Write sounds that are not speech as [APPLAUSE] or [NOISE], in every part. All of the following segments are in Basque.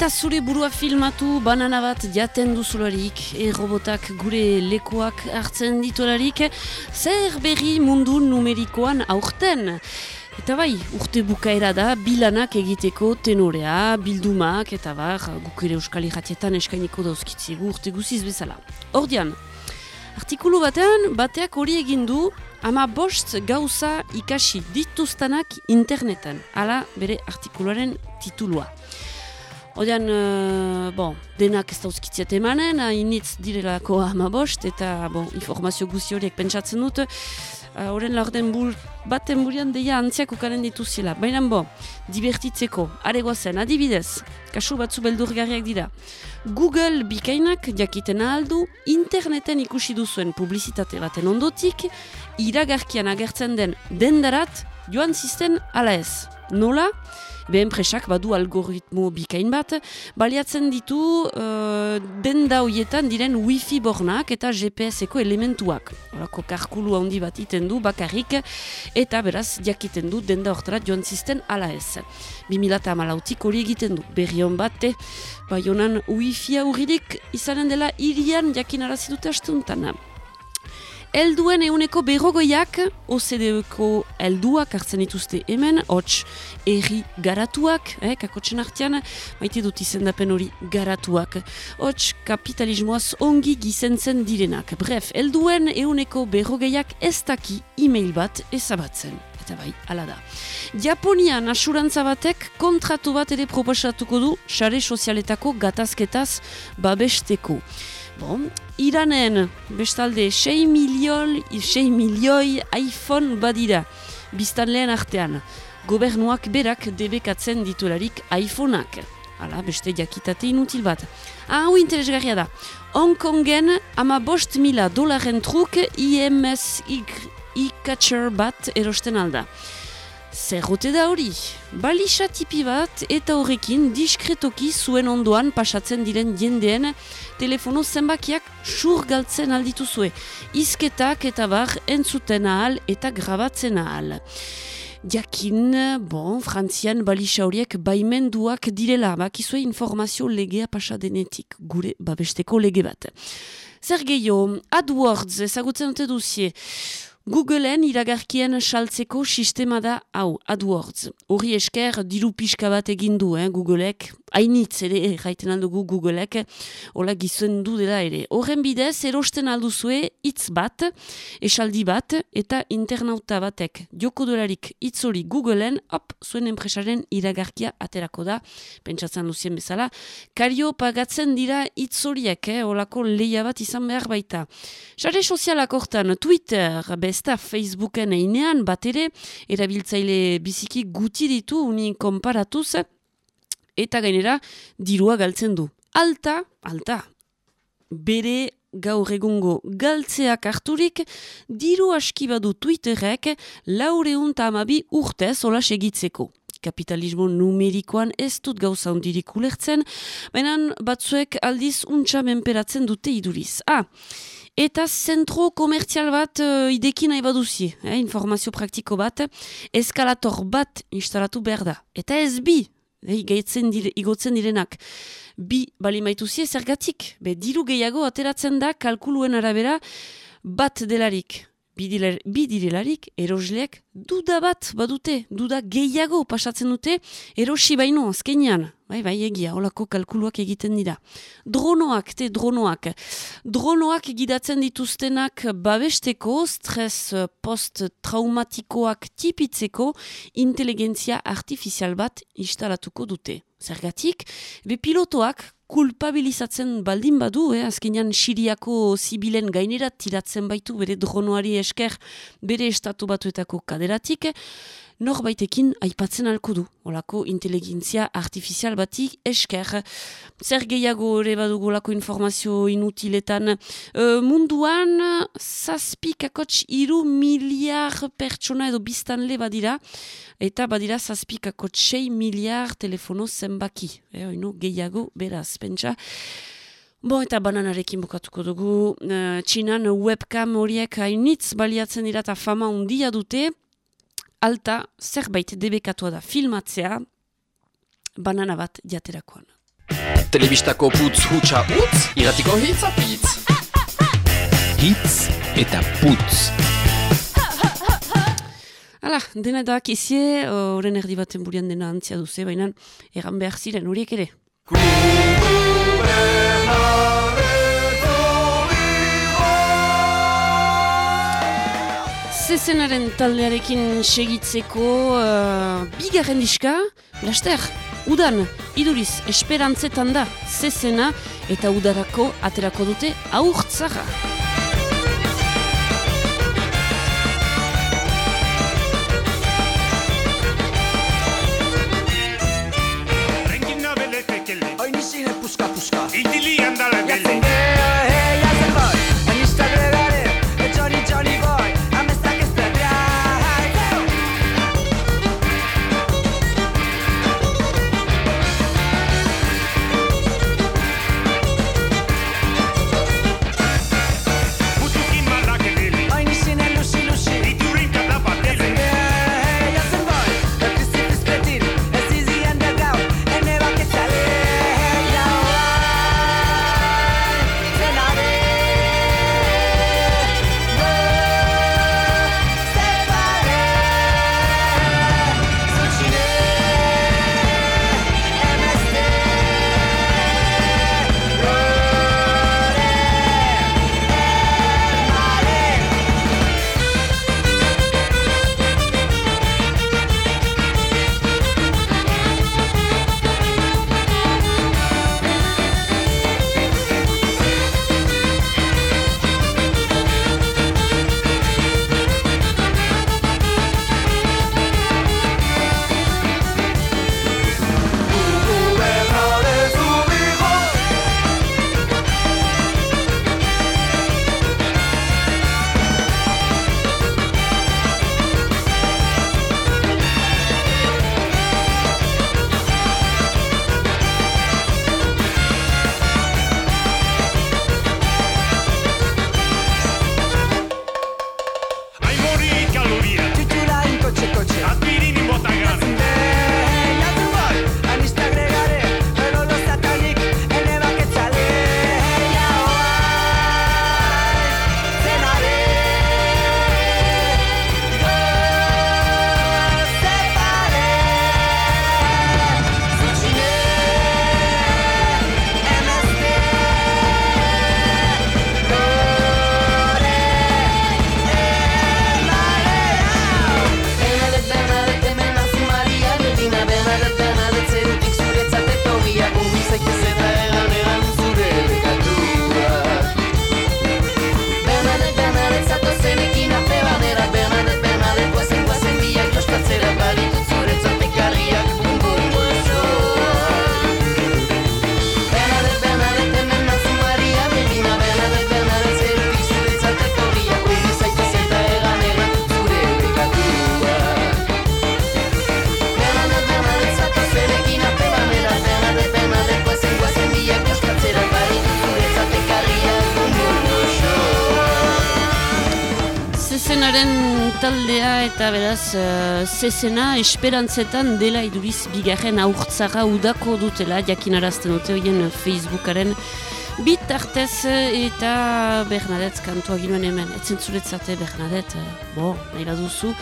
Eta zure burua filmatu banana bat jaten duzularik, e-robotak gure lekuak hartzen ditularik, zer berri mundu numerikoan aurten. Eta bai, urte bukaera da, bilanak egiteko tenorea, bildumak, eta bar, guk ere euskal irratietan eskainiko dauzkitzigu urte guziz bezala. Ordian, artikulu batean, bateak hori egin du, ama bost gauza ikasi dituztanak internetan. Hala bere artikuluaren titulua. Odean, uh, bon, denak ez dauzkitziat emanen, hainitz direlako amabost, eta bon, informazio guzi horiek pentsatzen dut, uh, laurden bul, baten burian deia antziak ukaren dituzila. Baina bo, divertitzeko, aregoa zen, adibidez, kasu batzu beldurgarriak dira. Google bikainak jakiten aldu, interneten ikusi duzuen publizitate baten ondotik, iragarkian agertzen den dendarat, joan zisten ala ez. Nola? Behen presak badu algoritmo bikain bat, baliatzen ditu uh, denda hoietan diren wifi bornak eta GPS-eko elementuak. Horako karkulu handi bat iten du bakarrik eta beraz jakiten du denda hortara joan zisten ala ez. 2000 amalautik hori egiten du, berri hon bat, bai honan wifi aurririk izanen dela irian jakin arazidute astuntan. Elduen euneko berrogoiak, OCDE-ko elduak hartzen dituzte hemen, hots erri garatuak, eh, kakotxen artean, maite dut izendapen hori garatuak. Hots kapitalismoaz ongi gizentzen direnak. Bref, elduen euneko berrogeiak ez daki e-mail bat ezabatzen. Eta bai, ala da. Japonian asurantza batek kontratu bat ere proposatuko du sare sozialetako gatazketaz babesteko. Bon, Iranen, bestalde, 6 milioi, 6 milioi iPhone badira, biztan lehen artean. Gobernuak berak debekatzen ditularik iPhoneak. Hala, beste jakitate inutil bat. Ah, interesgarria da. Hong Kongen ama bost mila dolaren truk IMS e-catcher bat erosten alda. Zerrote da hori, balisa tipi bat eta horrekin diskretoki zuen ondoan pasatzen diren jendeen telefono zenbakiak sur galtzen alditu zue. Izketak eta bar entzuten ahal eta grabatzen ahal. Jakin, bon, frantzian balisa horiek baimenduak direla, bakizue informazio legea pasadenetik, gure babesteko lege bat. Zer gehiago, AdWords ezagutzen dute duzie, Googleen iragarkien saltzeko sistema da hau, AdWords. Horri esker diru pixka bat egin du, eh, Googleek. Hainitz ere, gaiten aldugu Googleek, hola gizuen du dela ere. Horren bidez, erosten alduzue hitz bat, esaldi bat, eta internauta batek joko dolarik hitz Googleen, hop, zuen enpresaren iragarkia aterako da, pentsatzen duzien bezala. Kario pagatzen dira hitz horiek, eh, holako leia bat izan behar baita. Sare sozialak hortan, Twitter, da Facebooken einean bat ere, erabiltzaile biziki guti ditu unin konparatuz, eta gainera dirua galtzen du. Alta, alta, bere gaur egungo galtzeak harturik, diru aski badu Twitterrek laureun amabi urtez hola segitzeko. Kapitalismo numerikoan ez dut gauza hundirik ulertzen, baina batzuek aldiz untsa menperatzen dute iduriz. Ah, Eta zentro komertzial bat uh, idekin nahi baduzi, eh, informazio praktiko bat, eskalator bat instalatu behar da. Eta ez bi, eh, dire, igotzen direnak, bi bali maituzi ezergatik. Be, diru gehiago ateratzen da kalkuluen arabera bat delarik bi direlarik erosleak duda bat badute, duda gehiago pasatzen dute erosi baino azkenean. Bai, bai, egia, holako kalkuluak egiten dira. Dronoak, te dronoak. Dronoak gidatzen dituztenak babesteko, stres post-traumatikoak tipitzeko, inteligentzia artifizial bat instalatuko dute. Zergatik, be pilotoak kulpabilizatzen baldin badu, eh? azkenean Siriako zibilen gainera tiratzen baitu bere dronoari esker bere estatu batuetako kaderatik, norbaitekin aipatzen alko du, olako inteligentzia artifizial bati esker. Zer gehiago ere badugu olako informazio inutiletan. E, munduan, zazpikakots iru miliar pertsona edo biztanle badira, eta badira zazpikakots sei miliar telefono zenbaki. E, oino, gehiago, beraz, pentsa. Bo, eta bananarekin bukatuko dugu, e, txinan webcam horiek hainitz baliatzen dira eta fama undia dute, alta zerbait debekatua da filmatzea banana bat jaterakoan. Telebistako putz hutsa utz, iratiko hitz apitz. Hitz eta putz. Hala, dena da akizie, horren erdi baten burian dena antzia duze, baina egan behar ziren horiek ere. Zezenaren taldearekin segitzeko uh, bigarren diska, laster, udan, iduriz, esperantzetan da, zezena eta udarako aterako dute aurtzara. Beraz uh, zezena esperantzetan dela iduriz bigarren aurtzara udako dutela jakinarazten dute hoien Facebookaren bitartez eta Bernadette kantua ginoen hemen. Etzen zuretzate Bernadette, eh, bo, nahi duzu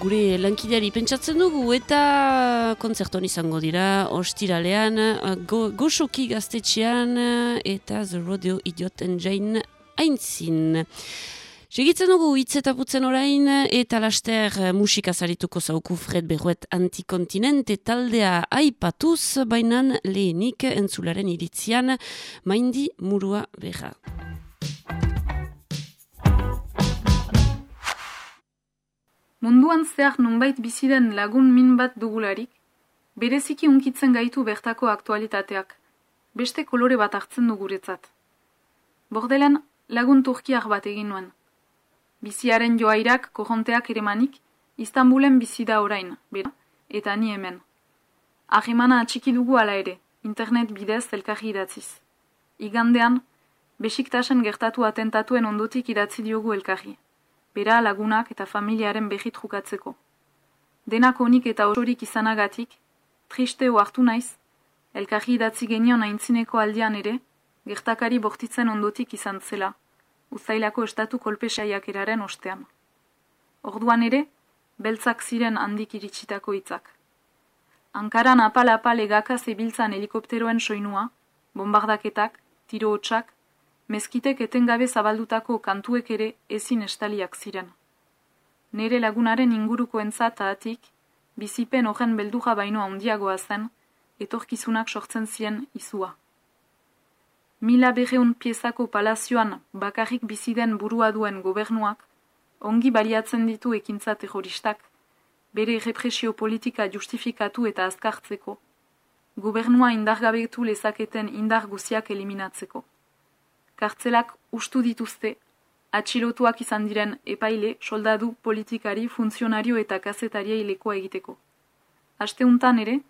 gure lankideari pentsatzen dugu eta kontzerton izango dira ostiralean eh, go, goxoki gaztetxean eh, eta The Rodeo Idiot Engine aintzin. Segitzen dugu hitz eta putzen orain eta laster eh, musika zarituko zauku Fred Berruet antikontinente taldea aipatuz, bainan lehenik entzularen iritzian maindi murua beha. Munduan zehar nunbait bizi den lagun min bat dugularik, bereziki unkitzen gaitu bertako aktualitateak, beste kolore bat hartzen du guretzat. Bordelen lagun turkiak bat egin nuen. Biziaren joairak kojonteak eremanik, Istanbulen bizi da orain, bera, eta ni hemen. Ahimana atxiki dugu ala ere, internet bidez elkarri idatziz. Igandean, Besiktasen gertatu atentatuen ondotik idatzi diogu elkarri. Bera lagunak eta familiaren behit jukatzeko. Denak onik eta osorik izanagatik, triste hartu naiz, Elkarri idatzi genion aintzineko aldian ere, gertakari bortitzen ondotik izan zela, uzailako estatu kolpe saiakeraren ostean. Orduan ere, beltzak ziren handik iritsitako hitzak. Ankaran apal-apal egaka zebiltzan helikopteroen soinua, bombardaketak, tiro hotxak, mezkitek etengabe zabaldutako kantuek ere ezin estaliak ziren. Nere lagunaren inguruko entzatatik, bizipen horren beldurra baino handiagoa zen, etorkizunak sortzen zien izua. Mila berreun piezako palazioan bakarrik biziden burua duen gobernuak, ongi baliatzen ditu ekintza terroristak, bere represio politika justifikatu eta azkartzeko, gobernua indargabetu lezaketen indar guziak eliminatzeko. Kartzelak ustu dituzte, atxilotuak izan diren epaile, soldadu, politikari, funtzionario eta kazetaria lekoa egiteko. Asteuntan ere,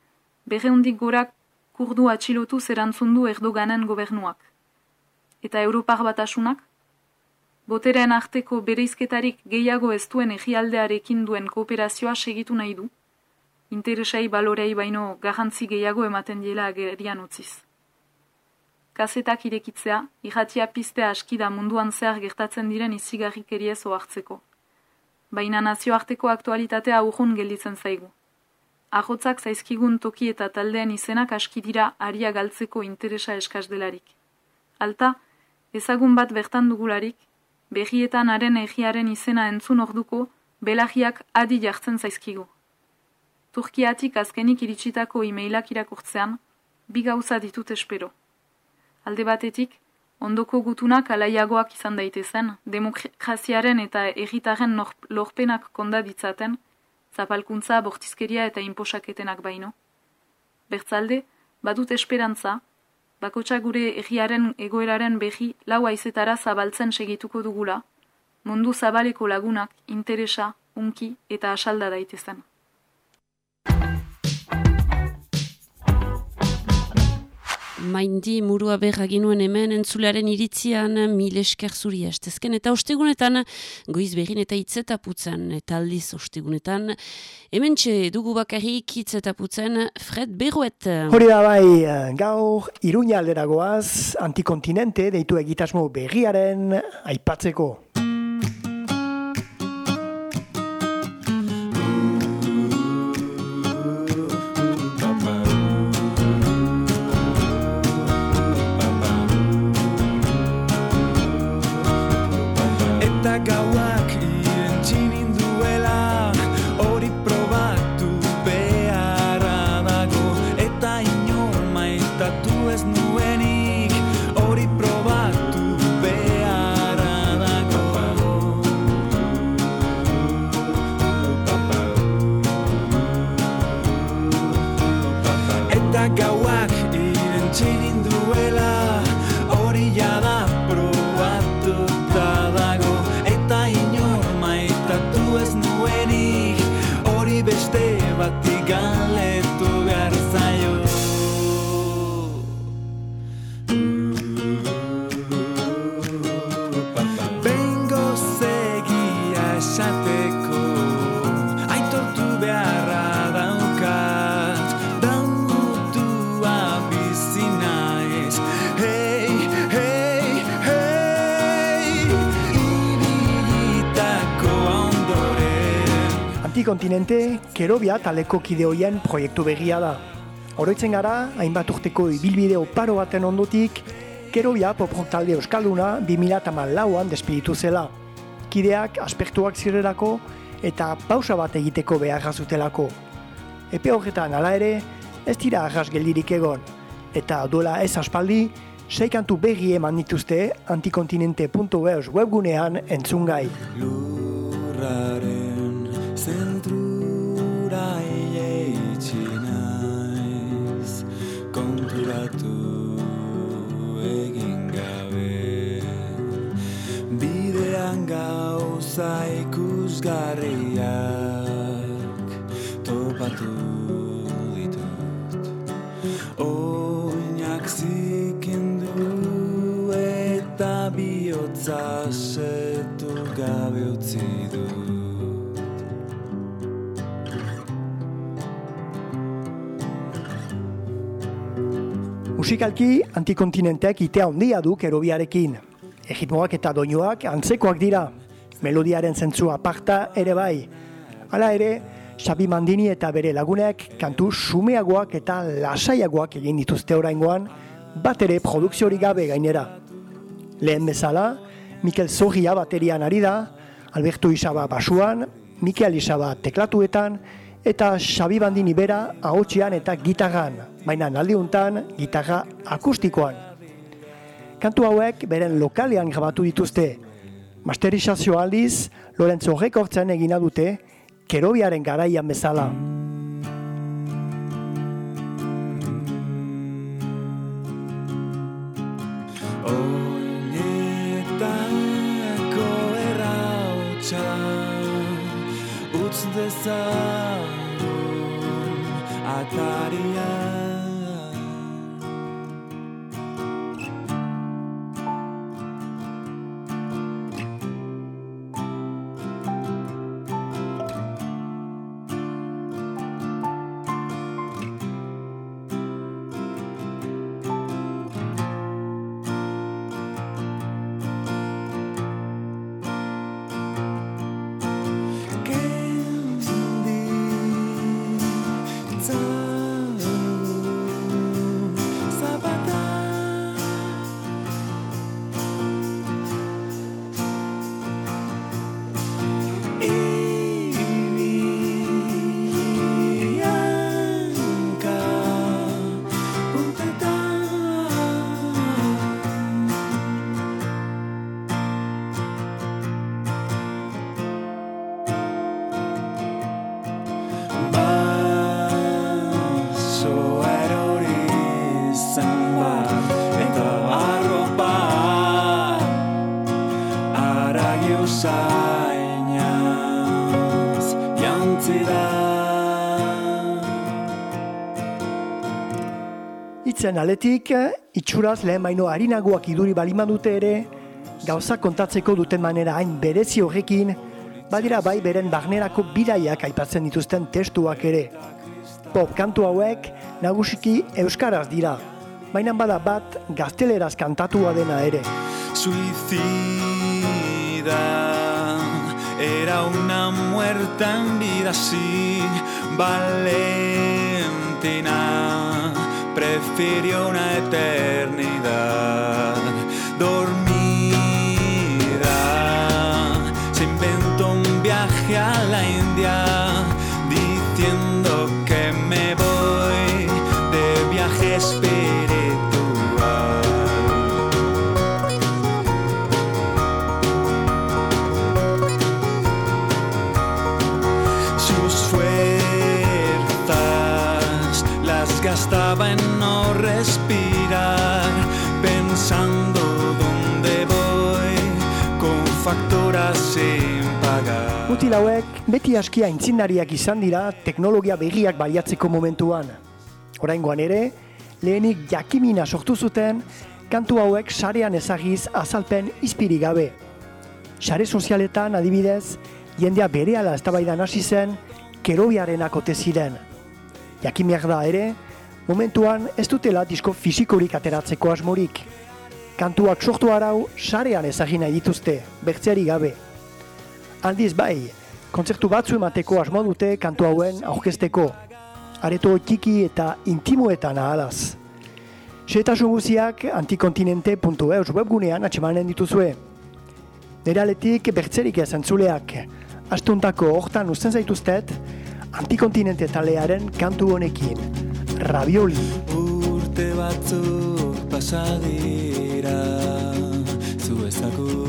berreundik gorak kurdu atxilotu zerantzundu Erdoganen gobernuak. Eta Europar batasunak? Boteren arteko bereizketarik gehiago ez duen egialdearekin duen kooperazioa segitu nahi du, interesai balorei baino garrantzi gehiago ematen diela agerian utziz. Kazetak irekitzea, irratia piztea askida munduan zehar gertatzen diren izigarrikeriez ohartzeko. Baina nazioarteko aktualitatea urrun gelditzen zaigu. Ahotzak zaizkigun toki eta taldeen izenak aski dira aria galtzeko interesa eskaz delarik. Alta, ezagun bat bertan dugularik, berrietan haren egiaren izena entzun orduko, belagiak adi jartzen zaizkigu. Turkiatik azkenik iritsitako e-mailak irakurtzean, bi gauza ditut espero. Alde batetik, ondoko gutunak alaiagoak izan daitezen, demokraziaren eta erritaren lorpenak konda ditzaten, zapalkuntza, bortizkeria eta inposaketenak baino. Bertzalde, badut esperantza, bakotsa gure egiaren egoeraren behi lau aizetara zabaltzen segituko dugula, mundu zabaleko lagunak, interesa, unki eta asalda daitezen. Maindi murua berra ginuen hemen entzulearen iritzian mil esker zuri estezken eta ostegunetan goiz berrin eta hitzetaputzen eta aldiz ostegunetan hemen txe dugu bakarrik hitzetaputzen Fred Berruet. Hori da bai, gaur Iruña alderagoaz antikontinente deitu egitasmo berriaren aipatzeko. gauak Antikontinente, Kerobia taleko kide hoien proiektu berria da. Oroitzen gara, hainbat urteko ibilbide oparo baten ondotik, Kerobia poprok talde euskalduna 2008an despeditu zela. Kideak aspektuak zirelako eta pausa bat egiteko beharra zutelako. Epe horretan hala ere, ez dira arras geldirik egon. Eta duela ez aspaldi, sei kantu berri eman dituzte antikontinente.eus webgunean entzungai. Konturatu egin gabe. Bidean gauza ikusgarriak topatu ditut. Oinak zikindu eta bihotza Musikalki antikontinenteak itea handia du kerobiarekin. Egitmoak eta doinoak antzekoak dira. Melodiaren zentzua aparta ere bai. Hala ere, Xabi Mandini eta bere lagunek kantu sumeagoak eta lasaiagoak egin dituzte oraingoan, bat ere produkziorik gabe gainera. Lehen bezala, Mikel Zorria baterian ari da, Alberto Isaba basuan, Mikel Isaba teklatuetan, eta Xabi Bandini bera ahotsean eta gitarran, baina aldiuntan gitarra akustikoan. Kantu hauek beren lokalean grabatu dituzte. Masterizazio aldiz, Lorenzo Rekortzen egina dute, kerobiaren garaian bezala. Oinetako errautsa Utz dezagun り Itzen aletik, itxuraz lehen baino harinagoak iduri baliman dute ere, gauza kontatzeko duten manera hain berezi horrekin, badira bai beren barnerako bidaiak aipatzen dituzten testuak ere. Pop kantu hauek nagusiki euskaraz dira, baina bada bat gazteleraz kantatua dena ere. Suicida era una muerta en vida sí Valentina prefirió una eternidad beti askia intzindariak izan dira teknologia berriak baliatzeko momentuan. Oraingoan ere, lehenik jakimina sortu zuten, kantu hauek sarean ezagiz azalpen izpiri gabe. Sare sozialetan adibidez, jendea berehala eztabaidan hasi zen, kerobiarenak ote ziren. Jakimiak da ere, momentuan ez dutela disko fisikorik ateratzeko asmorik. Kantuak sortu arau sarean ezagina dituzte, bertzeari gabe. Aldiz bai, kontzertu batzu emateko asmo dute kantu hauen aurkezteko. Areto txiki eta intimoetan ahalaz. Xetasun guziak antikontinente.eus webgunean atxemanen dituzue. Nire aletik bertzerik ez entzuleak. Astuntako hortan uzten zaituztet, antikontinente talearen kantu honekin. Ravioli. Urte batzuk pasadira Zu ezagutu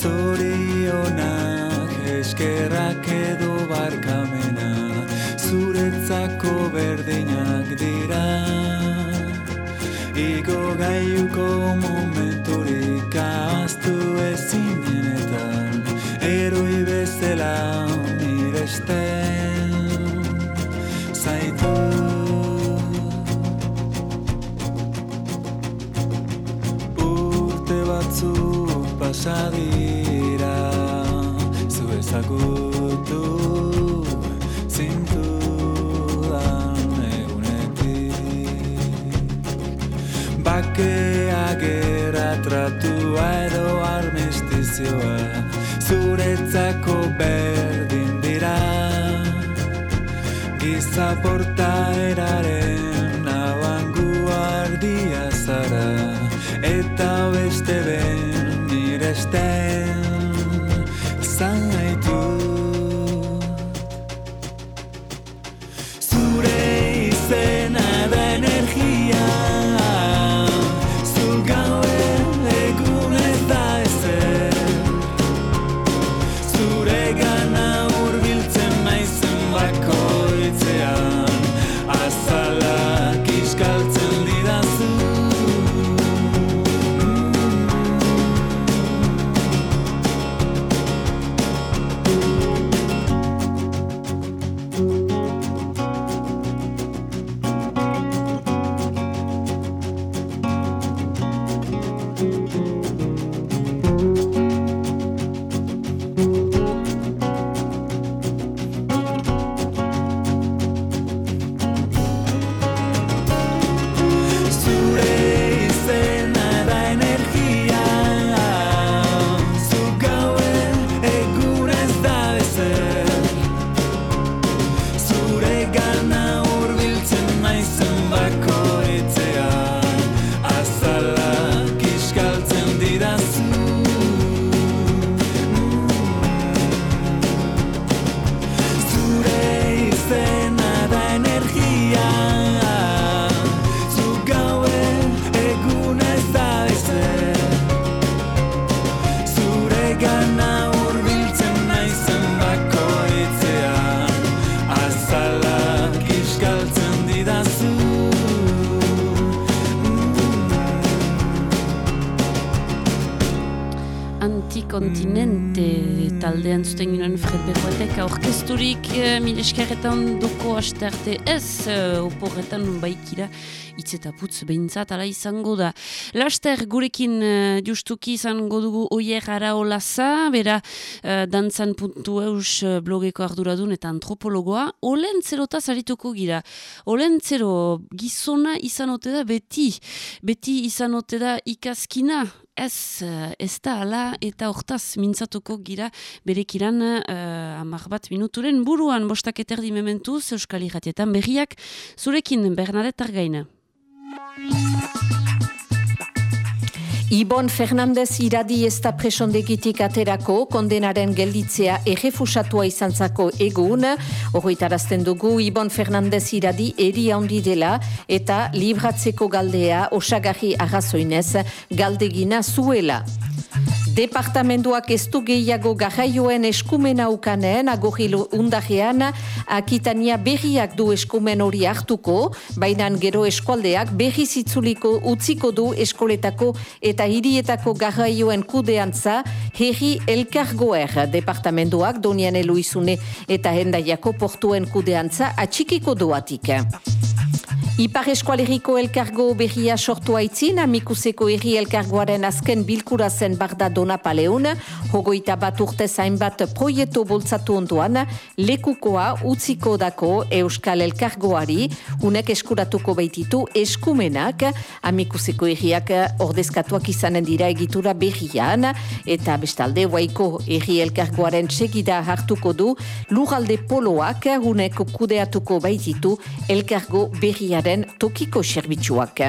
Zorionak eskerrak edo barkamena Zuretzako berdinak dira. Igo gaiuko momenturik ahaztu ezinenetan Eroi bezala miresten gauza dira zu ezagutu zintudan egunetik bakea gera tratua edo armistizioa zuretzako berdin dira. Giza portaeraren abangu ardia zara eta beste behar estas é Taldean zuten ginen Fred Berroetek aurkezturik eh, mil eskerretan doko asterte ez eh, oporretan baikira hitz behintzat ala izango da. Laster gurekin eh, justuki izango dugu oier araolaza, bera eh, dantzan.eus eh, blogeko arduradun eta antropologoa, olen zerotaz arituko gira. Olen zero gizona izan ote da beti, beti izan ote da ikaskina, ez, eh, ez da ala eta hortaz mintzatuko gira berekiran uh, amar bat minuturen buruan bostak eterdi mementuz Euskal Irratietan berriak zurekin Bernadette Argaina. Ibon Fernandez iradi ez da presondegitik aterako, kondenaren gelditzea errefusatua izantzako egun, horretarazten dugu Ibon Fernandez iradi eri handi dela eta libratzeko galdea osagarri arrazoinez galdegina zuela. Departamentuak ez du gehiago garraioen eskumen aukanen, agorrilo undajean, akitania berriak du eskumen hori hartuko, baina gero eskualdeak berri zitzuliko utziko du eskoletako eta hirietako garraioen kudeantza herri elkargoer departamentuak donian eluizune eta hendaiako portuen kudeantza atxikiko duatik. Ipar eskualeriko elkargo berria sortu aitzin, amikuseko herri elkargoaren azken bilkura zen barda dona paleun, hogoita bat urte zainbat proieto boltzatu onduan, lekukoa utziko dako Euskal Elkargoari, unek eskuratuko baititu eskumenak, amikuseko herriak ordezkatuak izanen dira egitura berrian, eta bestalde waiko herri elkargoaren segida hartuko du, lurralde poloak unek kudeatuko baititu elkargo berriaren tokiko serbitzuak.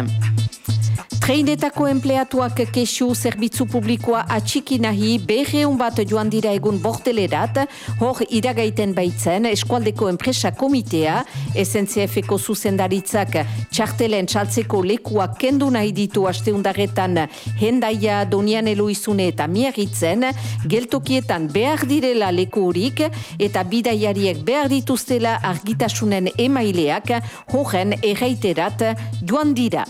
Treinetako empleatuak kesu zerbitzu publikoa atxiki nahi berreun bat joan dira egun bortelerat, hor iragaiten baitzen eskualdeko enpresa komitea, SNCF-eko zuzendaritzak txartelen txaltzeko lekuak kendu nahi ditu asteundaretan hendaia donian eloizune eta miagitzen, geltokietan behar direla leku horik eta bidaiariek behar dituztela argitasunen emaileak horren erraiterat joan dira.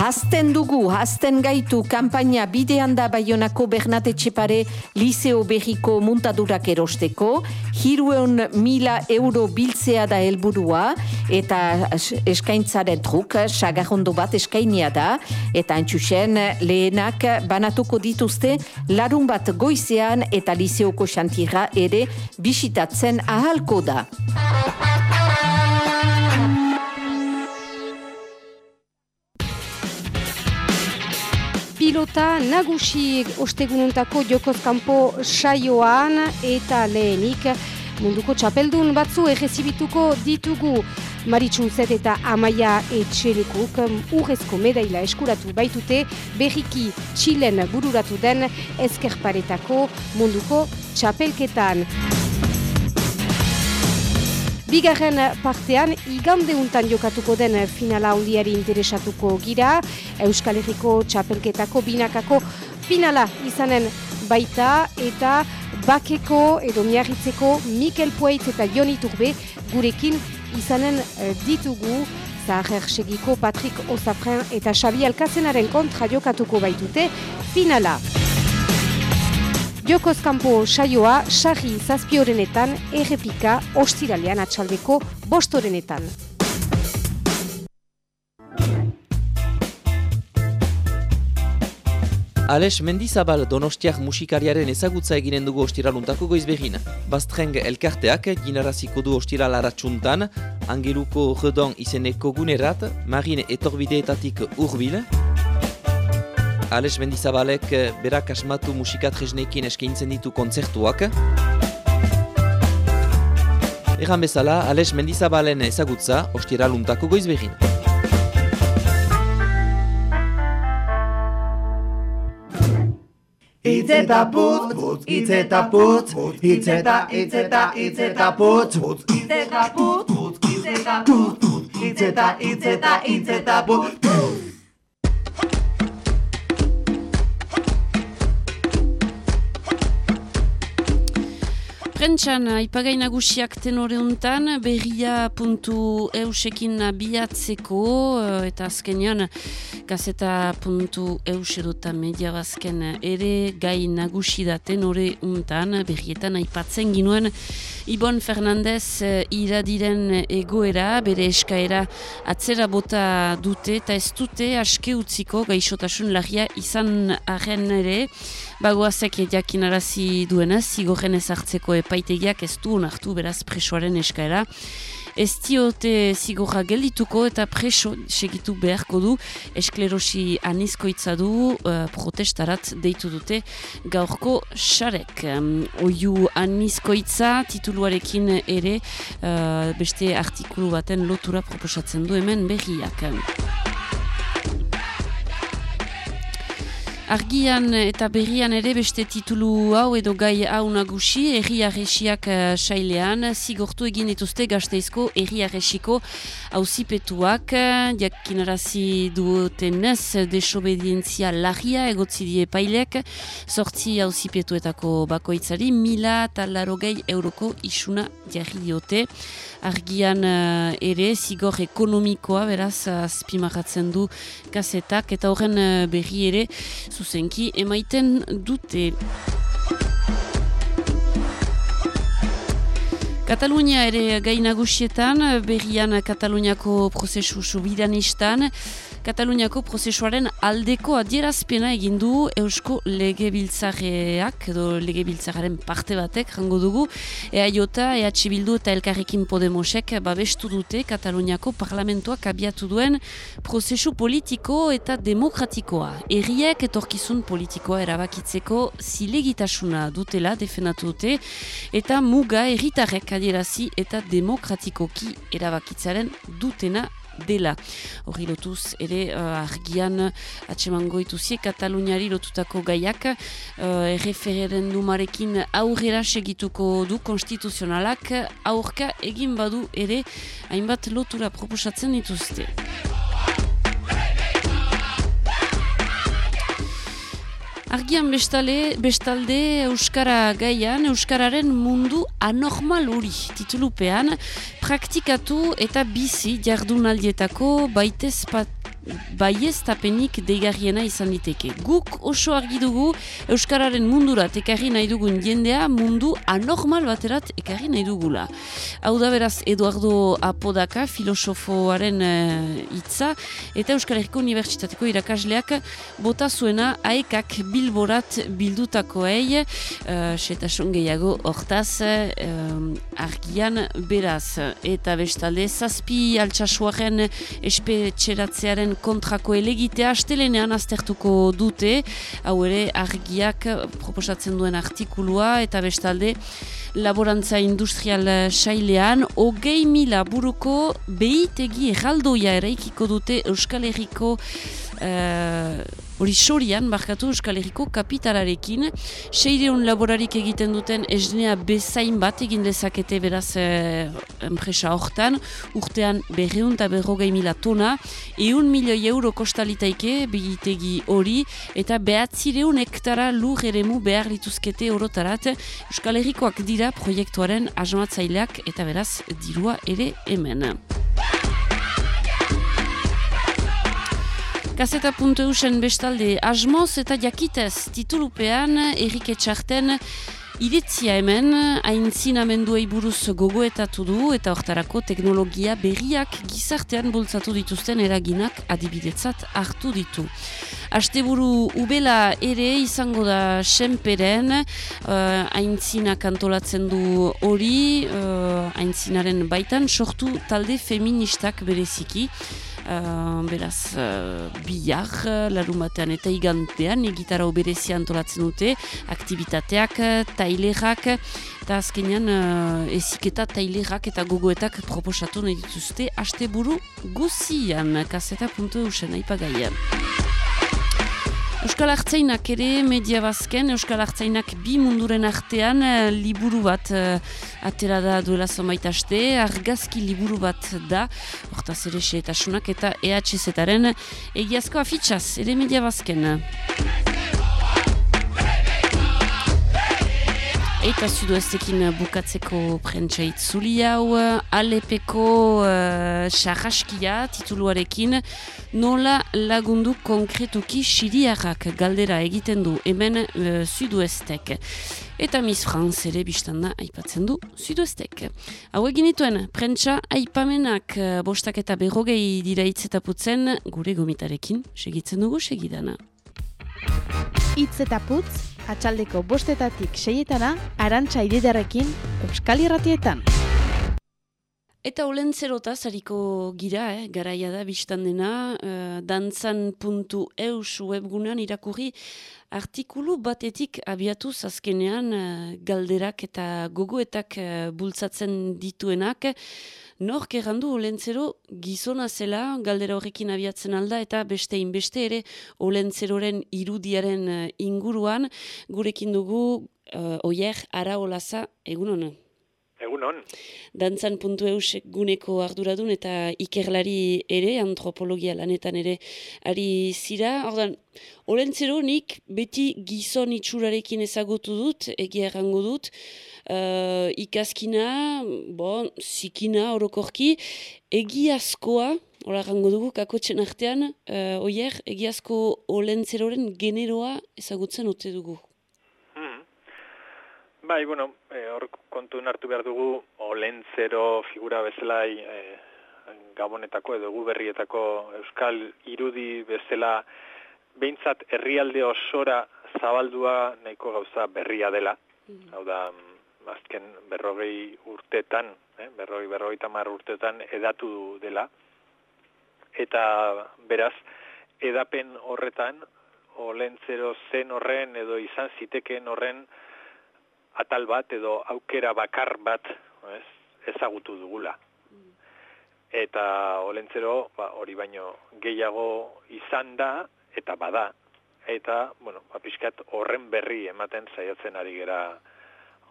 Hasten dugu, hasten gaitu kanpaina bidean da Baionako Bernate Txepare Liceo Berriko muntadurak erosteko, hirueun mila euro biltzea da helburua eta es- eskaintzaren truk, sagarrondo bat eskainia da, eta antxusen lehenak banatuko dituzte larun bat goizean eta Liceoko xantira ere bisitatzen ahalko da. Pilota nagusi ostegununtako jokozkampo saioan eta lehenik munduko txapeldun batzu egezibituko ditugu Maritxunzet eta Amaia Etxelikuk urrezko medaila eskuratu baitute berriki Txilen bururatu den ezkerparetako munduko txapelketan. Bigarren partean, igande untan jokatuko den finala handiari interesatuko gira, Euskal Herriko txapelketako binakako finala izanen baita eta bakeko edo miarritzeko Mikel Pueit eta Joni Turbe gurekin izanen eh, ditugu Zaher segiko Patrick Osapren eta Xabi Alkazenaren kontra jokatuko baitute finala. Jokozkampo saioa sarri zazpiorenetan errepika ostiralean atxaldeko bostorenetan. Ales Mendizabal donostiak musikariaren ezagutza eginen dugu ostiraluntako goizbegin. Bastreng elkarteak ginaraziko du ostiral aratsuntan, angeluko redon izeneko gunerat, marine etorbideetatik urbil. Ales Mendizabalek berak asmatu musikatresnekin eskaintzen ditu kontzertuak. Egan bezala, Ales Mendizabalen ezagutza ostiraluntako goizbegin. Itz eta putz, itz eta putz, itz eta, itz eta, itz eta putz, itz eta putz, itz eta putz, itz eta, itz eta, itz eta putz, Prentxan, aipagai nagusiak tenore untan, berria.eusekin biatzeko, eh, eta azkenean, gazeta.eus edota media bazken ere gai nagusi da tenore untan, berrietan aipatzen ginuen, Ibon Fernandez eh, iradiren egoera, bere eskaera atzera bota dute, eta ez dute aske utziko gaixotasun lagia izan arren ere, Bagoazek jakinarazi duena, zigorren ezartzeko epaitegiak ez du onartu beraz presoaren eskaera. Ez diote zigorra geldituko eta preso segitu beharko du esklerosi anizkoitza du uh, protestarat deitu dute gaurko xarek. Um, oiu anizkoitza tituluarekin ere uh, beste artikulu baten lotura proposatzen du hemen berriak. Argian eta berrian ere beste titulu hau edo gai hau nagusi erri arresiak uh, sailean. Zigortu egin dituzte gazteizko erri arresiko hauzipetuak jakinarazi dutenez desobedientzia lagia egotzi die pailek sortzi hauzipetuetako bakoitzari mila eta larogei euroko isuna jarri diote. Argian uh, ere zigor ekonomikoa beraz azpimarratzen du kasetak eta horren uh, berri ere zuzenki emaiten dute. Katalunia ere gai nagusietan, berrian Kataluniako prozesu subiranistan, Kataluniako prozesuaren aldeko adierazpena egin du Eusko Legebiltzareak edo Legebiltzararen parte batek jango dugu EAJ, EH Bildu eta Elkarrekin Podemosek babestu dute Kataluniako parlamentuak abiatu duen prozesu politiko eta demokratikoa. Erriek etorkizun politikoa erabakitzeko zilegitasuna dutela defendatu dute eta muga erritarrek adierazi eta demokratikoki erabakitzaren dutena dela. Horri lotuz ere uh, argian atsemango ituzie Kataluniari lotutako gaiak uh, erreferendumarekin aurrera segituko du konstituzionalak aurka egin badu ere hainbat lotura proposatzen dituzte. Argian bestale, bestalde Euskara gaian, Euskararen mundu anormal hori titulupean, praktikatu eta bizi jardunaldietako baitez pat baieztapenik deigarriena izan diteke. Guk oso argi dugu Euskararen mundurat ekarri nahi dugun jendea mundu anormal baterat ekarri nahi dugula. Hau da beraz Eduardo Apodaka filosofoaren hitza eta Euskal Herriko Unibertsitateko irakasleak bota zuena aekak bilborat bildutakoei uh, setasun gehiago hortaz uh, argian beraz eta bestalde zazpi altxasuaren espetxeratzearen honen kontrako elegitea astelenean aztertuko dute, hau ere argiak proposatzen duen artikulua eta bestalde laborantza industrial sailean, hogei mila buruko behitegi erraldoia eraikiko dute Euskal Herriko eh, hori sorian, barkatu Euskal Herriko kapitalarekin, seireun laborarik egiten duten esnea bezain bat egin dezakete beraz eh, enpresa hortan, urtean berreun eta berrogei mila tona, eun milioi euro kostalitaike begitegi hori, eta behatzireun hektara lur eremu behar lituzkete orotarat, Euskal Herrikoak dira proiektuaren asmatzaileak eta beraz dirua ere hemen. Gazeta.eusen bestalde asmoz eta jakitez titulupean Erik Etxarten Iretzia hemen, aintzinamenduei buruz gogoetatu du eta hortarako teknologia berriak gizartean bultzatu dituzten eraginak adibidetzat hartu ditu. Asteburu ubela ere izango da senperen, uh, aintzinak antolatzen du hori, uh, aintzinaren baitan, sortu talde feministak bereziki, Uh, beraz, uh, bihar, larumatean eta igantean, egitara oberezia antolatzen dute, aktivitateak, tailerak, eta azkenean uh, eziketa tailerak eta gogoetak proposatu nahi dituzte, haste buru guzian, kaseta.eusen, aipagaian. Euskal Artzainak ere media bazken, Euskal Artzainak bi munduren artean eh, liburu bat uh, atera da duela zomait aste, argazki liburu bat da, hortaz ere xeetasunak eta EHZ-aren egiazko afitxaz, ere media bazken. Eta zuduestekin bukatzeko prentsa itzuli hau, Alepeko uh, sarraskia tituluarekin, nola lagundu konkretuki siriarrak galdera egiten du hemen uh, zuduestek. Eta Miss France ere biztanda aipatzen du zuduestek. Hau egin dituen, prentsa aipamenak bostak eta berrogei dira itzetaputzen gure gomitarekin, segitzen dugu segidana. Itz eta putz, atxaldeko bostetatik seietana, arantxa ididarekin, Euskal Irratietan. Eta olen zerota zariko gira, eh? garaia da biztan dena, uh, dantzan.eus webgunean irakurri artikulu batetik abiatu azkenean uh, galderak eta gogoetak uh, bultzatzen dituenak, Nork errandu olentzero gizona zela galdera horrekin abiatzen alda eta beste inbeste ere olentzeroren irudiaren uh, inguruan. Gurekin dugu uh, oier ara olaza egun honen. Egun hon. Dantzan.eus guneko arduradun eta ikerlari ere, antropologia lanetan ere ari zira. Ordan, olentzero nik beti gizon itxurarekin ezagutu dut, egia errango dut, uh, ikaskina, bon, zikina orokorki, egiazkoa, Hora gango dugu, kakotxen artean, uh, oier, egiazko olentzeroren generoa ezagutzen ote dugu. Bai, bueno, eh, hor kontu hartu behar dugu olentzero figura bezala e, gabonetako edo guberrietako euskal irudi bezala behintzat herrialde osora zabaldua nahiko gauza berria dela. Hau da, azken berrogei urtetan, eh, berrogei, berrogei tamar urtetan edatu dela. Eta beraz, edapen horretan, olentzero zen horren edo izan ziteken horren atal bat edo aukera bakar bat ez, ezagutu dugula. Eta olentzero ba, hori baino gehiago izan da eta bada. Eta, bueno, apiskat horren berri ematen saiatzen ari gera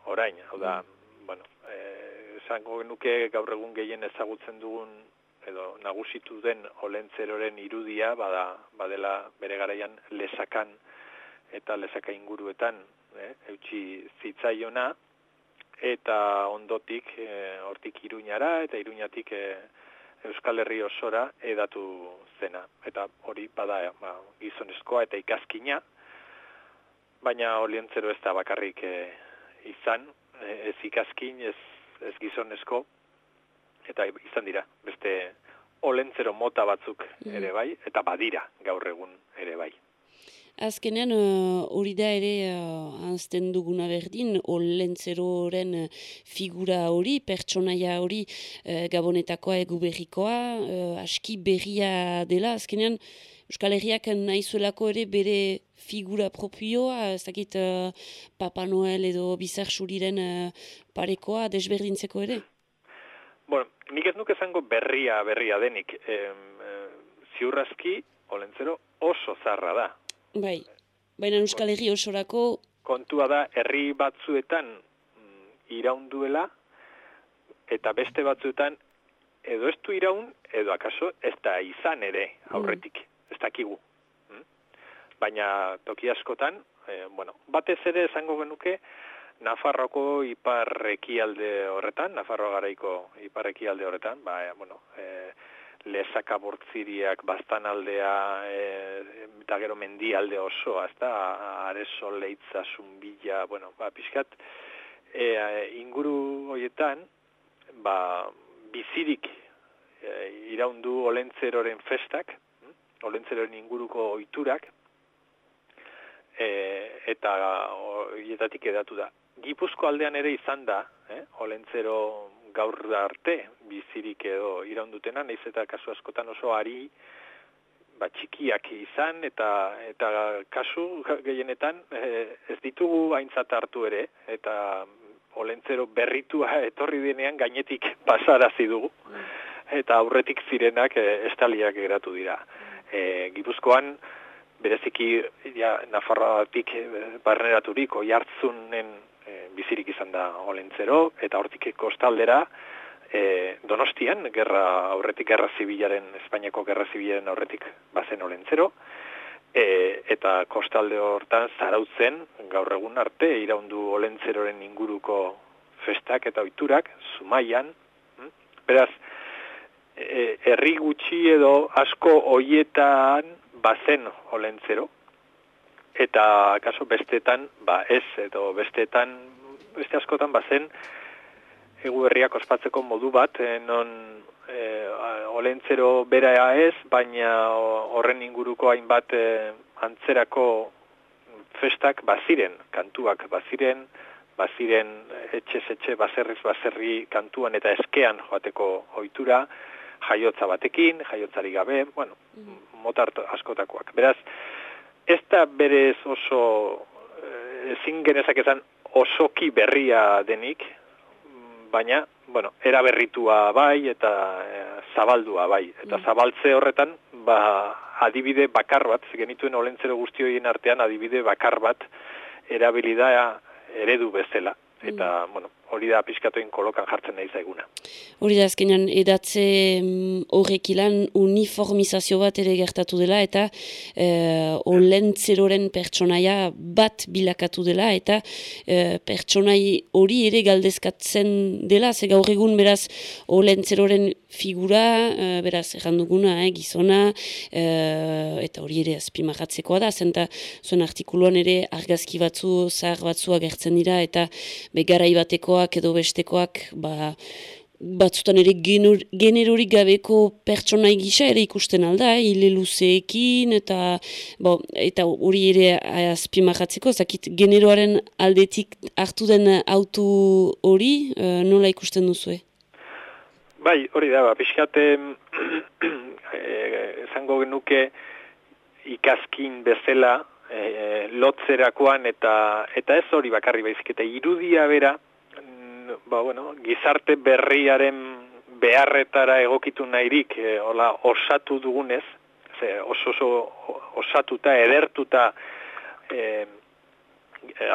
orain. Hau da, bueno, eh, esango genuke gaur egun gehien ezagutzen dugun edo nagusitu den olentzeroren irudia bada badela bere garaian lesakan eta lesaka inguruetan eh, eutxi zitzaiona, eta ondotik, eh, hortik iruñara, eta iruñatik eh, Euskal Herri osora edatu zena. Eta hori bada ba, gizonezkoa eta ikaskina, baina olientzero ez da bakarrik eh, izan, ez ikaskin, ez, ez gizonezko, eta izan dira, beste olentzero mota batzuk ere bai, eta badira gaur egun ere bai. Azkenean eh, hori da ere uh, anzten duguna berdin, olentzeroren uh, figura hori, pertsonaia hori uh, gabonetakoa egu berrikoa, uh, aski berria dela, azkenean Euskal Herriak nahi zuelako ere bere figura propioa, ez dakit uh, Papa Noel edo Bizar Suriren uh, parekoa desberdintzeko ere? Bueno, nik ez nuke esango berria berria denik. Em, eh, ziurrazki, olentzero oso zarra da. Bai, baina Euskal Herri osorako Kontua da, herri batzuetan mm, iraunduela, eta beste batzuetan edo ez du iraun, edo akaso ez da izan ere aurretik, ez dakigu. Mm? Baina toki askotan, eh, bueno, batez ere esango genuke, Nafarroko iparrekialde horretan, Nafarro garaiko iparrekialde horretan, ba, eh, bueno, eh, lezaka bortziriak bastan aldea eh, eta gero mendialde osoa, ez da, areso leitza, zumbila, bueno, ba, pixkat, eh, inguru hoietan, ba, bizirik eh, iraundu olentzeroren festak, hm? olentzeroren inguruko ohiturak, e, eta horietatik edatu da. Gipuzko aldean ere izan da, eh? olentzero gaur arte bizirik edo iraundutena, naiz eta kasu askotan oso ari ba, txikiak izan eta eta kasu gehienetan eh, ez ditugu aintzat hartu ere eta olentzero berritua [LAUGHS] etorri denean gainetik pasarazi dugu eta aurretik zirenak eh, estaliak geratu dira. E, Gipuzkoan bereziki ja, Nafarroatik barneraturik oihartzunen eh, bizirik izan da olentzero, eta hortik kostaldera eh, Donostian, gerra aurretik gerra zibilaren, Espainiako gerra zibilaren aurretik bazen olentzero, e, eta kostalde hortan zarautzen gaur egun arte iraundu olentzeroren inguruko festak eta oiturak, Zumaian, hm? beraz, e, herri gutxi edo asko hoietan bazen olentzero, eta kaso bestetan, ba ez, edo bestetan, beste askotan bazen, egu herriak ospatzeko modu bat, eh, non eh, olentzero bera ez, baina horren inguruko hainbat eh, antzerako festak baziren, kantuak baziren, baziren etxez etxe, baserriz baserri kantuan eta eskean joateko ohitura, jaiotza batekin, jaiotzari gabe, bueno, motar askotakoak. Beraz, ez da berez oso ezin genezak esan osoki berria denik, baina, bueno, era berritua bai eta eh, zabaldua bai. Eta zabaltze horretan, ba, adibide bakar bat, genituen olentzero guzti horien artean adibide bakar bat erabilida eredu bezala. Eta, bueno, hori da pixkatoen kolokan jartzen nahi zaiguna. Hori da azkenean edatze mm, horrek ilan uniformizazio bat ere gertatu dela eta e, olentzeroren pertsonaia bat bilakatu dela eta e, pertsonai hori ere galdezkatzen dela, ze gaur egun beraz olentzeroren figura, e, beraz erranduguna, eh, gizona, e, eta hori ere azpimarratzekoa da, zenta zuen artikuluan ere argazki batzu, zahar batzu agertzen dira eta begarai batekoak edo bestekoak ba, batzutan ere genur, generorik gabeko pertsonai gisa ere ikusten alda, eh? luzeekin eta bo, eta hori ere azpimarratzeko, zakit generoaren aldetik hartu den autu hori uh, nola ikusten duzue? Bai, hori da, ba, pixkate [CLEARS THROAT] esango genuke ikaskin bezala e, lotzerakoan eta eta ez hori bakarri baizik eta irudia bera ba, bueno, gizarte berriaren beharretara egokitu nahirik e, hola, osatu dugunez ze, oso oso osatuta edertuta e,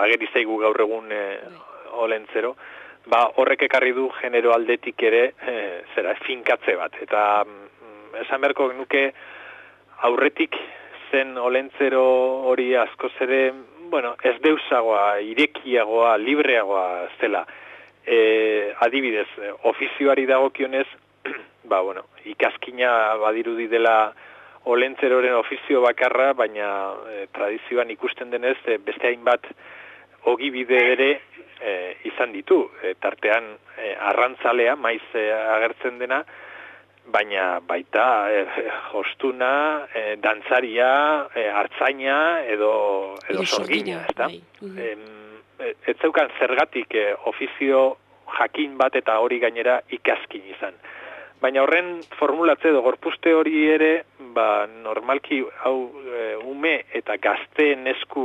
ageri zaigu gaur egun e, olentzero ba, horrek ekarri du genero aldetik ere e, zera finkatze bat eta mm, esan berko nuke aurretik zen olentzero hori askoz ere, bueno, ez deusagoa, irekiagoa, libreagoa zela. E, adibidez, ofizioari dagokionez, [CLEARS THROAT] ba, bueno, ikaskina badirudi dela olentzeroren ofizio bakarra, baina e, tradizioan ikusten denez, e, beste hainbat ogibide ere e, izan ditu. E, tartean, e, arrantzalea, maiz e, agertzen dena, baina baita e, jostuna, e, dantzaria, e, hartzaina edo, edo sorgina, sorgina, ezta? bai. Mhm. Em, e- ez zeukan zergatik e, ofizio jakin bat eta hori gainera ikaskin izan. Baina horren formulatze edo gorpuste hori ere, ba, normalki hau e, ume eta gazteen esku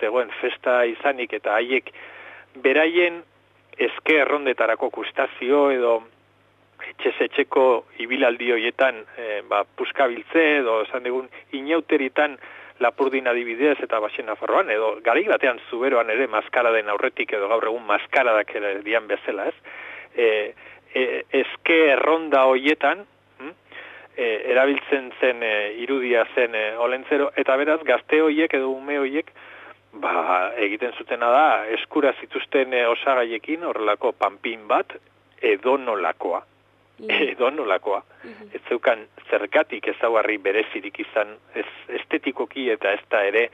zegoen festa izanik eta haiek beraien eske errondetarako kustazio edo etxez etxeko ibilaldi hoietan e, ba, puskabiltze edo esan dugun inauteritan lapurdin adibidez eta baxen nafarroan edo garai batean zuberoan ere maskara den aurretik edo gaur egun maskaradak ere dian bezala ez? E, e, eske erronda hoietan hm, e, erabiltzen zen e, irudia zen e, olentzero eta beraz gazte hoiek edo ume hoiek ba, egiten zutena da eskura zituzten e, osagaiekin horrelako panpin bat edonolakoa [LAUGHS] edonolakoa ez zeukan zergatik ezaugarri berezirik izan ez estetikoki eta ez da ere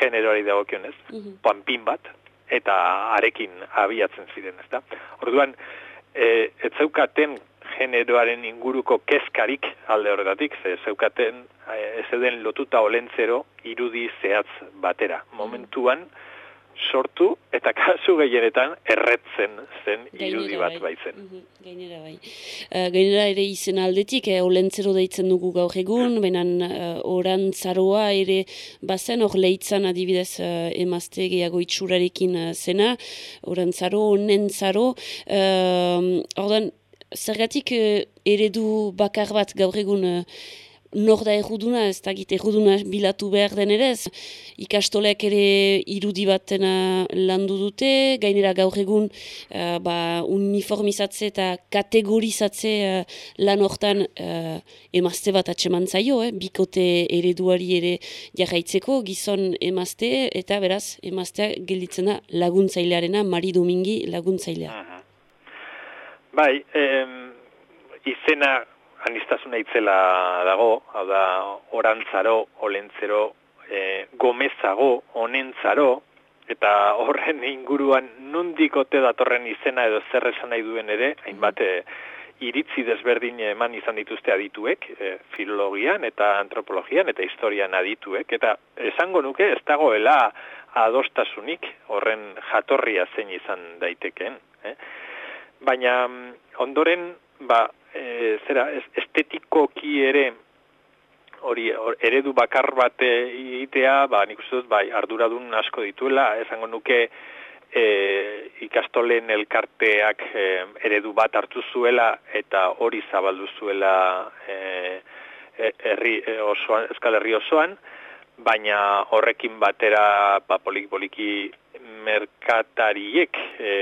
generoari dagokionez. Panpin bat eta arekin abiatzen ziren ezta? Orduan e, ez zeukaten generoaren inguruko kezkarik alde horretatik, ze zeukaten e, ez zeuden lotuta olentzero irudi zehatz batera. Momentuan sortu eta [LAUGHS] kasu gehienetan erretzen zen irudi bat baitzen. Gainera bai. Eh, gainera ere izen aldetik, eh, olentzero deitzen dugu gaur egun, benan uh, orantzaroa ere bazen hor leitzan adibidez uh, emazte gehiago itxurarekin uh, zena, orantzaro, onentzaro, uh, ordan, zergatik uh, eredu bakar bat gaur egun uh, nor da erruduna, ez dakit erruduna bilatu behar den ere ez. Ikastolek ere irudi batena landu dute, gainera gaur egun uh, ba, uniformizatze eta kategorizatze uh, lan hortan uh, emazte bat atseman zaio, eh? bikote ereduari ere jarraitzeko, gizon emazte eta beraz emaztea gelditzen da laguntzailearena, Mari Domingi laguntzailea. Bai, em, izena anistasuna itzela dago, hau da orantzaro, olentzero, e, gomezago, onentzaro, eta horren inguruan nundikote datorren izena edo zer esan nahi duen ere, hainbat e, iritzi desberdin eman izan dituzte adituek, e, filologian eta antropologian eta historian adituek, eta esango nuke ez dagoela adostasunik horren jatorria zein izan daitekeen. Eh? Baina mm, ondoren, ba, e, zera, estetikoki ere hori hor- eredu bakar bat egitea, ba, nik uste dut, bai, arduradun asko dituela, esango nuke e, ikastolen elkarteak e, eredu bat hartu zuela eta hori zabaldu zuela e- herri e, osoan, Euskal Herri osoan, baina horrekin batera ba, poliki poliki merkatariek e,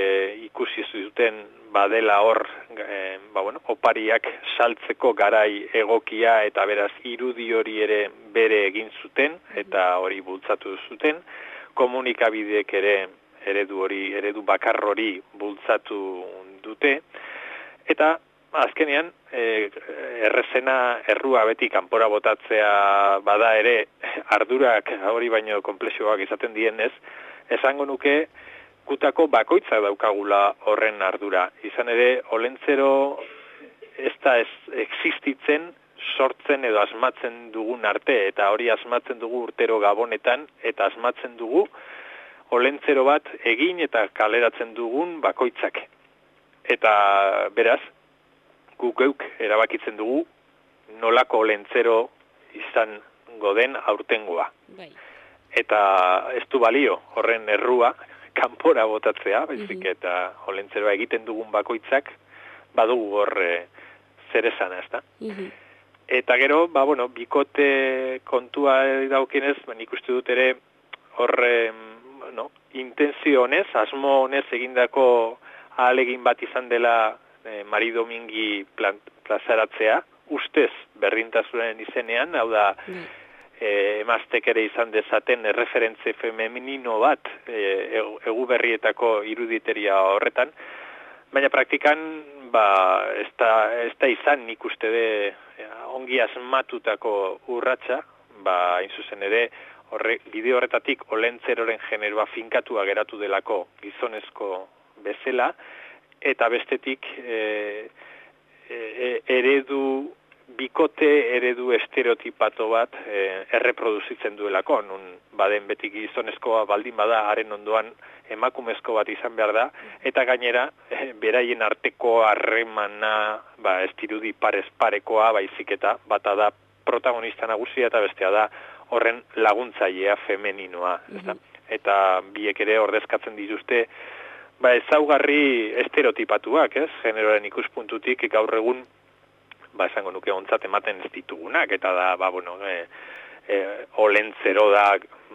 ikusi zuten badela hor e, ba, bueno, opariak saltzeko garai egokia eta beraz irudi hori ere bere egin zuten eta hori bultzatu zuten. Komunikabideek ere eredu hori eredu bakar hori bultzatu dute. Eta azkenean e, errezena errua beti kanpora botatzea bada ere ardurak hori baino komplexuak izaten dienez esango nuke gutako bakoitza daukagula horren ardura. Izan ere, olentzero ez da ez existitzen sortzen edo asmatzen dugun arte, eta hori asmatzen dugu urtero gabonetan, eta asmatzen dugu olentzero bat egin eta kaleratzen dugun bakoitzak. Eta beraz, guk geuk erabakitzen dugu nolako olentzero izan goden aurtengoa. Bai. Eta ez du balio horren errua kanpora botatzea, baizik eta olentzeroa egiten dugun bakoitzak badugu hor e, zer esana, ezta? Eta gero, ba, bueno, bikote kontua daukenez, ba, nik uste dut ere horre, no, intenzio honez, asmo honez egindako ahalegin bat izan dela e, Mari Domingi plan, plazaratzea, ustez berdintasunen izenean, hau da, e, emaztek ere izan dezaten referentze femenino bat e, egu berrietako iruditeria horretan, baina praktikan ba, ez, da, ez da izan nik uste de ongi asmatutako urratsa, ba, hain zuzen ere, horre, bide horretatik olentzeroren generoa finkatua geratu delako gizonezko bezala, eta bestetik e, e, eredu bikote eredu estereotipato bat e, erreproduzitzen duelako, nun baden beti gizonezkoa baldin bada haren ondoan emakumezko bat izan behar da, eta gainera, eh, beraien arteko harremana, ba, ez dirudi parez parekoa, baizik eta bata da protagonista nagusia eta bestea da horren laguntzailea femeninoa, ezta? Eta biek ere ordezkatzen dituzte, ba, ezaugarri estereotipatuak, ez? Generoaren ikuspuntutik gaur egun, ba, esango nuke ontzat ematen ez ditugunak, eta da, ba, bueno, e, e, olentzero da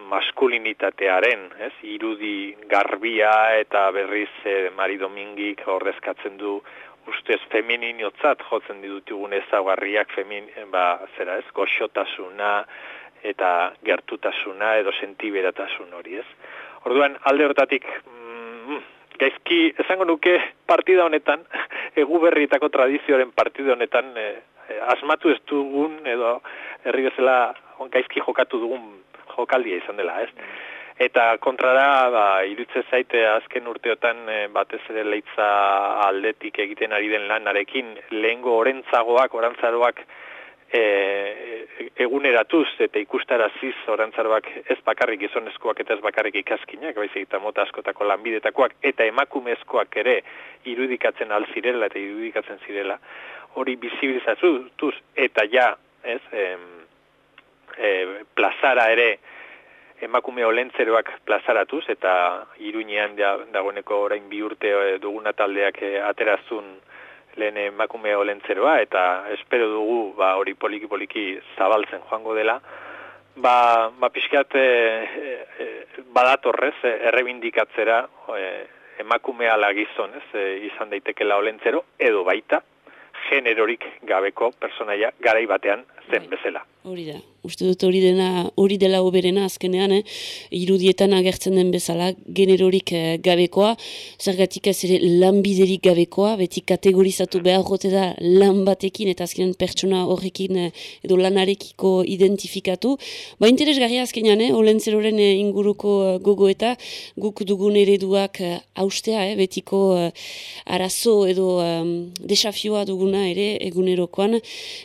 maskulinitatearen, ez, irudi garbia eta berriz e, Mari Domingik ordezkatzen du ustez femininotzat jotzen ditugun ezaugarriak femin, ba, zera ez, goxotasuna eta gertutasuna edo sentiberatasun hori ez. Orduan, alde hortatik, mm, gaizki, esango nuke partida honetan, [LAUGHS] egu berrietako tradizioaren partida honetan, e, asmatu ez dugun edo herri bezala gaizki jokatu dugun jokaldia izan dela, ez? Eta kontrara, ba, irutze zaite azken urteotan e, batez ere leitza aldetik egiten ari den lanarekin, lehengo orentzagoak, orantzaroak e, eguneratuz eta ikustaraziz orantzaroak ez bakarrik gizonezkoak eta ez bakarrik ikaskinak, baizik eta mota askotako lanbidetakoak eta emakumezkoak ere irudikatzen alzirela eta irudikatzen zirela, hori bizibilizatuz eta ja, ez, em, e, plazara ere emakume olentzeroak plazaratuz eta iruñean da, dagoeneko orain bi urte e, duguna taldeak e, aterazun lehen emakume olentzeroa eta espero dugu ba, hori poliki poliki zabaltzen joango dela ba, ba pixkat e, e, badatorrez e, errebindikatzera e, emakume ala gizon ez, e, izan daitekela olentzero edo baita generorik gabeko personaia garai batean zen bezala. Hori da, uste dut hori dena, hori dela oberena azkenean, eh? irudietan agertzen den bezala, generorik eh, gabekoa, zergatik ez ere lanbiderik gabekoa, beti kategorizatu behar gote da lan batekin eta azkenean pertsona horrekin eh, edo lanarekiko identifikatu. Ba interesgarria azkenean, eh? olentzeroren eh, inguruko eh, gogo eta guk dugun ereduak eh, austea, eh? betiko eh, arazo edo eh, desafioa duguna ere egunerokoan,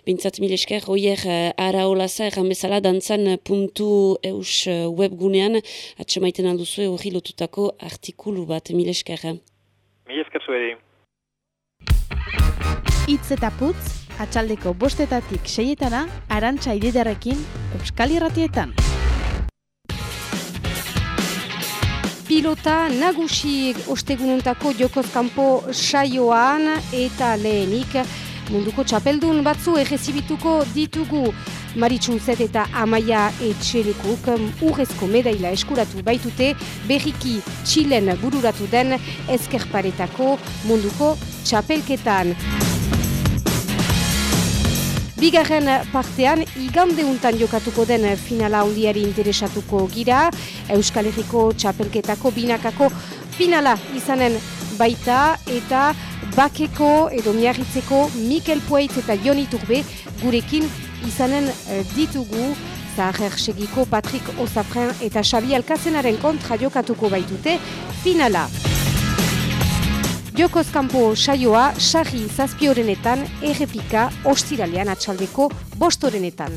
bintzat mil esker, eh, ara olaza erran bezala dantzan puntu eus eh, webgunean atxemaiten alduzue hori lotutako artikulu bat, mil esker. Mil esker zueri. Itz eta putz, atxaldeko bostetatik seietana, arantxa ididarekin, Euskal Irratietan. Pilota nagusi ostegununtako jokozkampo saioan eta lehenik munduko txapeldun batzu egezibituko ditugu Maritxunzet eta Amaia Etxelikuk urrezko medaila eskuratu baitute berriki Txilen bururatu den ezkerparetako munduko txapelketan. Bigarren partean, igande untan jokatuko den finala handiari interesatuko gira, Euskal Herriko txapelketako binakako finala izanen baita eta bakeko edo miarritzeko Mikel Poeit eta Joni Turbe gurekin izanen eh, ditugu Zaher segiko Patrick Osafren eta Xabi Alkazenaren kontra jokatuko baitute finala. Jokozkampo saioa sarri zazpiorenetan errepika ostiralean atxaldeko bostorenetan.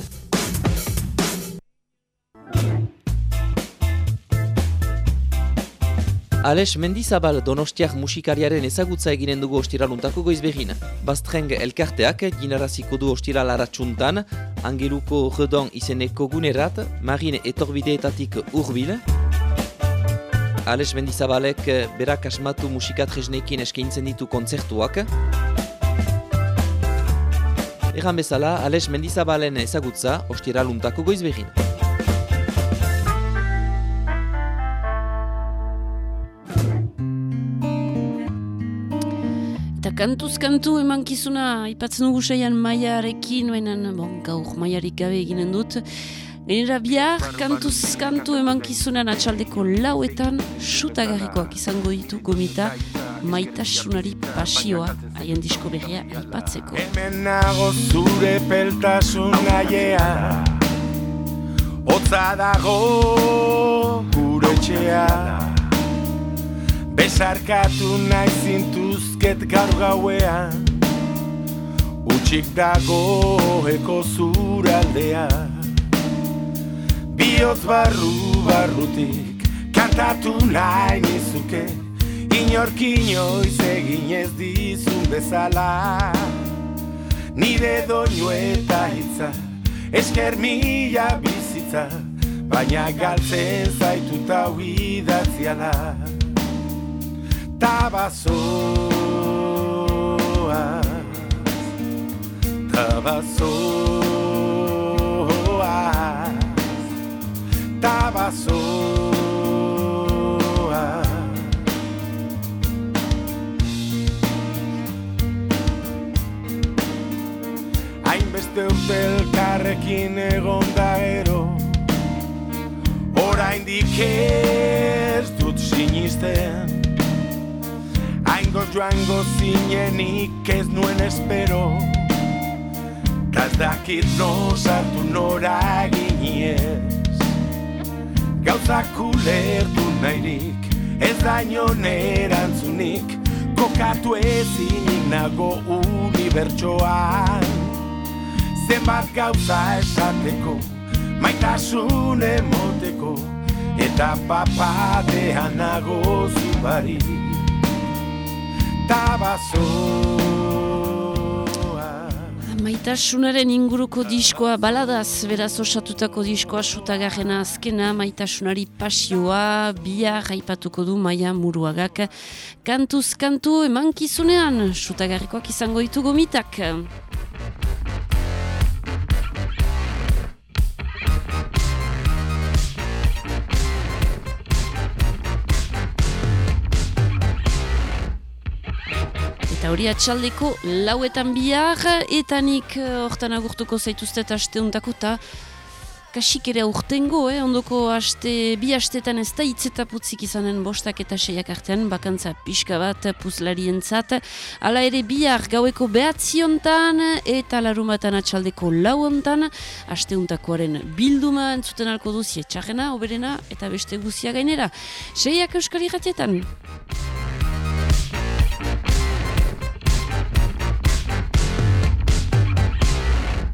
Ales Mendizabal donostiak musikariaren ezagutza eginen dugu ostiraluntako goizbegin. Bastreng elkarteak ginaraziko du ostiral aratsuntan, Angeluko Redon izeneko gunerat, Marine etorbideetatik urbil. Ales Mendizabalek berak asmatu musikatresnekin eskaintzen ditu kontzertuak. Egan bezala, Ales Mendizabalen ezagutza ostiraluntako goizbegin. Kantuz kantu emankizuna ipatzen dugu seian maiarekin, baina bon, gaur maiarik gabe eginen dut. Gainera bihar, kantuz kantu emankizunan atxaldeko lauetan sutagarrikoak izango ditu gomita maitasunari pasioa haien disko berria aipatzeko. Hemen nago zure peltasun naiea Otza dago gure etxea Besarkatu nahi zintuzket gaur gauean. Utxik dagoeko zuraldea Biotz barru barrutik kantatu nahi nizuke. Inork inoiz egin ez dizun bezala. Nire doinu eta hitza Esker mila bizitza Baina galtzen zaituta huidatziala Tabazoaz Tabazoaz Tabazoaz Hainbeste urte elkarrekin egon da ero Oraindik ez joango zinenik ez nuen espero. Taz dakit no sartu nora ginez Gauzak ulertu nahirik Ez daño nerantzunik Kokatu ezinik nago unibertsoan. Zenbat gauza esateko Maitasun emoteko. Eta papadean nago zubari Maitasunaren inguruko diskoa baladaz, beraz osatutako diskoa sutagarrena azkena, maitasunari pasioa, bia gaipatuko du maia muruagak. Kantuz kantu emankizunean, sutagarrikoak izango ditugu mitak. Eta hori atxaldeko lauetan bihar, eta nik eh, hortan agurtuko zaituztet aste untako, eta kasik ere aurtengo, eh? ondoko aste, bi astetan ez da hitzetaputzik izanen bostak eta seiak artean, bakantza pixka bat puzlarientzat. Hala ere bihar gaueko behatziontan eta larumatan atxaldeko lauontan, aste untakoaren bilduma entzuten alko duzie txarrena, oberena eta beste guzia gainera. Seiak euskal irratietan.